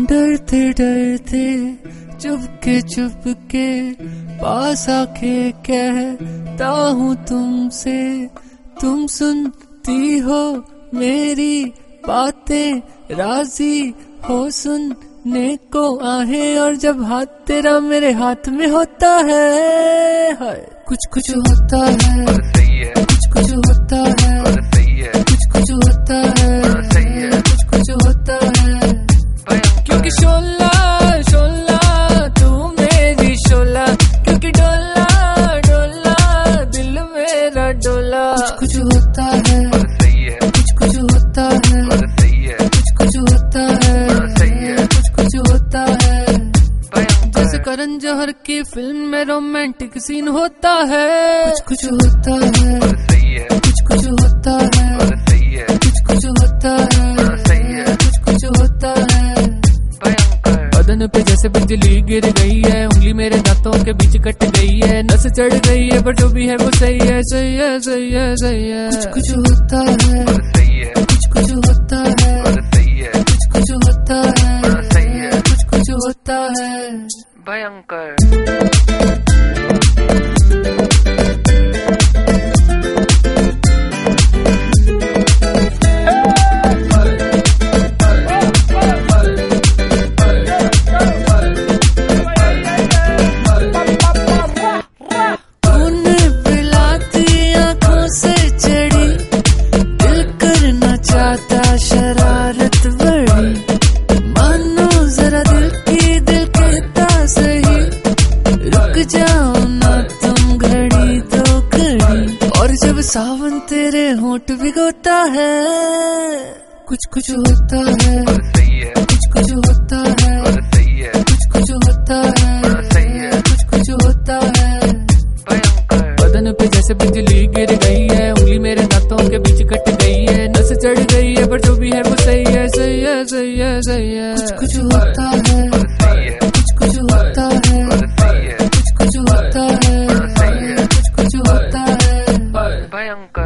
डरते डरते चुपके चुपके पास आके कहता हूँ तुमसे तुम सुनती हो मेरी बातें राज़ी हो सुनने को आहे और जब हाथ तेरा मेरे हाथ में होता है हाय। कुछ कुछ होता है सही है। कुछ कुछ होता है सही है। कुछ कुछ होता है। डोला। कुछ कुछ होता है। सही है। कुछ कुछ होता है। सही है। कुछ कुछ होता है। सही है। कुछ कुछ होता है। जैसे करण जौहर की फ़िल्म में रोमांटिक सीन होता है। कुछ कुछ होता है। जैसे बिजली गिर गई है उंगली मेरे दांतों के बीच कट गई है नस चढ़ गई है पर जो भी है वो सही है सही है सही है सही है। कुछ कुछ होता है सही है। कुछ कुछ होता है सही है। कुछ कुछ होता है सही है। कुछ कुछ होता है। भयंकर। सावन तेरे होंठ भिगोता है। कुछ कुछ होता है। कुछ कुछ होता है। कुछ कुछ होता है। कुछ कुछ होता है। बदन पे जैसे बिजली गिर गई है उंगली मेरे दांतों के बीच कट गई है। नस चढ़ गई है पर जो भी है वो सही है सही है सही है सही है। कुछ bayang ka